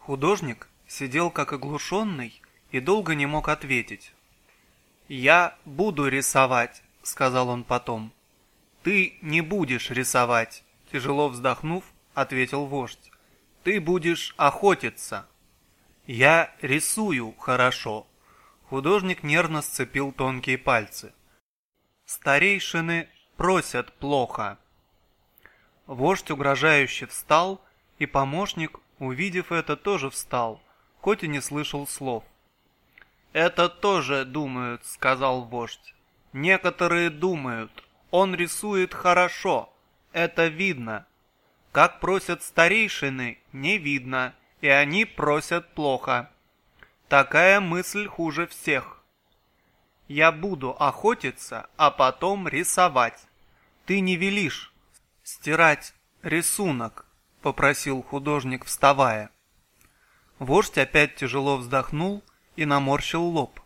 Художник сидел как оглушенный и долго не мог ответить. «Я буду рисовать», — сказал он потом. «Ты не будешь рисовать», — тяжело вздохнув, ответил вождь. «Ты будешь охотиться». «Я рисую хорошо». Художник нервно сцепил тонкие пальцы. «Старейшины просят плохо». Вождь угрожающе встал, и помощник, увидев это, тоже встал, хоть и не слышал слов. «Это тоже думают», — сказал вождь. «Некоторые думают. Он рисует хорошо. Это видно. Как просят старейшины, не видно, и они просят плохо. Такая мысль хуже всех. Я буду охотиться, а потом рисовать. Ты не велишь стирать рисунок», — попросил художник, вставая. Вождь опять тяжело вздохнул и наморщил лоб.